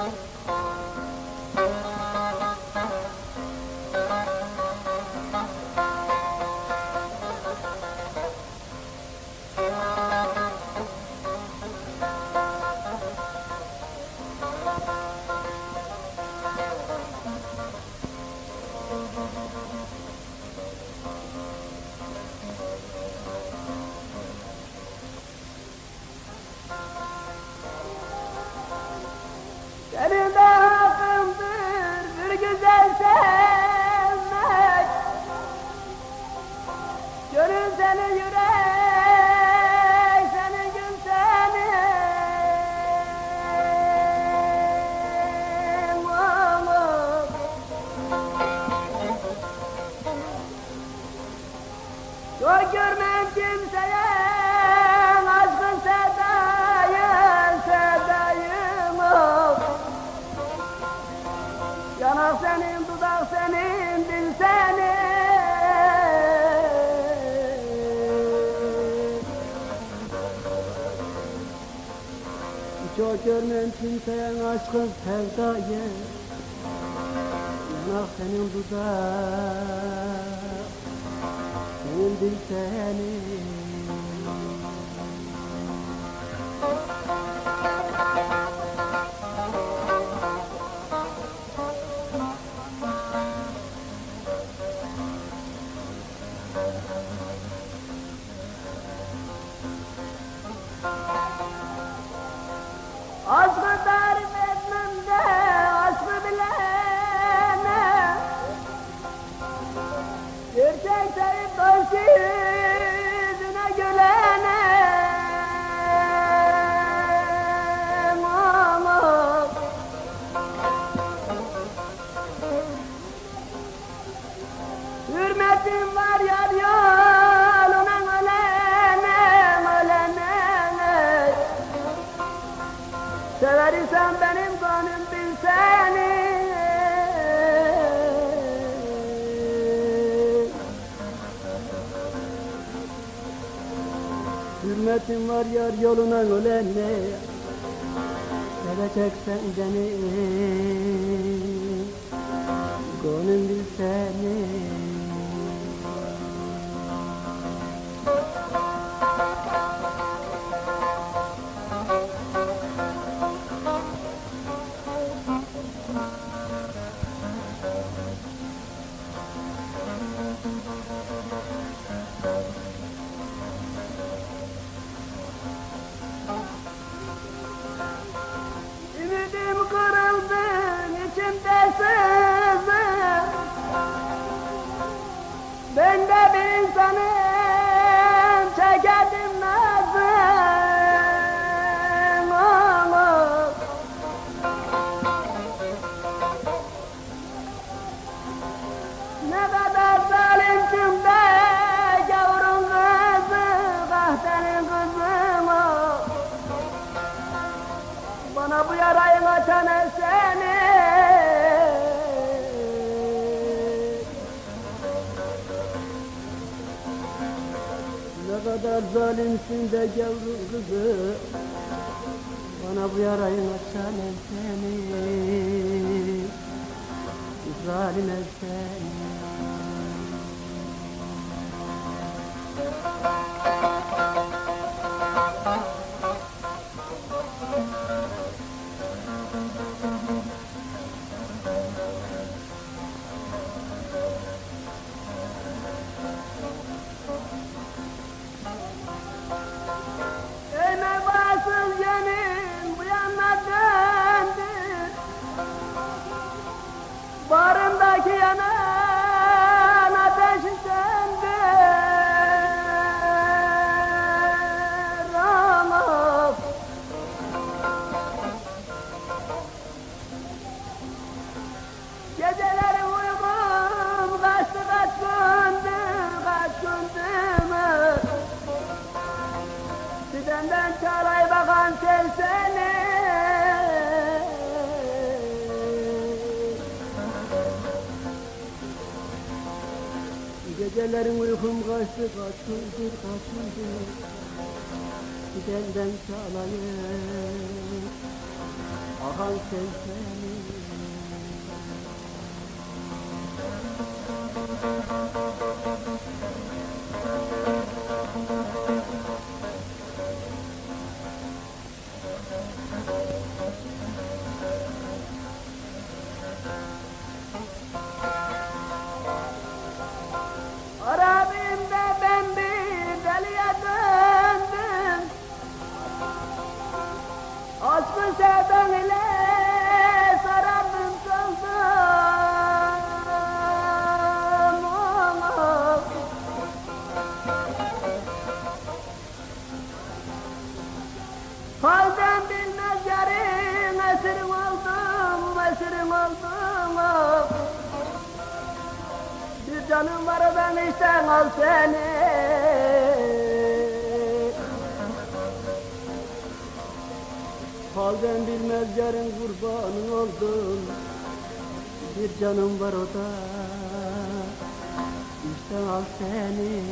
嗯 Çok görmem kimseye aşkın sevdayı. Yanak senin dudak senin dil senin Hürmetim var yar yoluna ölene Seveceksen beni Ne kadar zalimsin be gavurun kızı Kahtenin kızım o bana bu yarayı açan seni. Ne kadar zalimsin de yavrum kızı? Bana bu yarayı açan seni Zalim el Barındaki yanan ateşi söndü Ramaz Geceleri uykum kaçtı kaç gündür kaç gündür Sidenden çalay bakan sen seni Gecelerin uykum kaçtı kaç gündür kaç gündür Sidenden çalayım. Akan sen seni Aşkı sevdan ile sarardım kaldım oh. Halden bilmez yarın esirim oldum, esirim oldum. Bir canım var ben işten al seni Halden bilmez yarın kurbanın oldum. Bir canım var o da. İşten al seni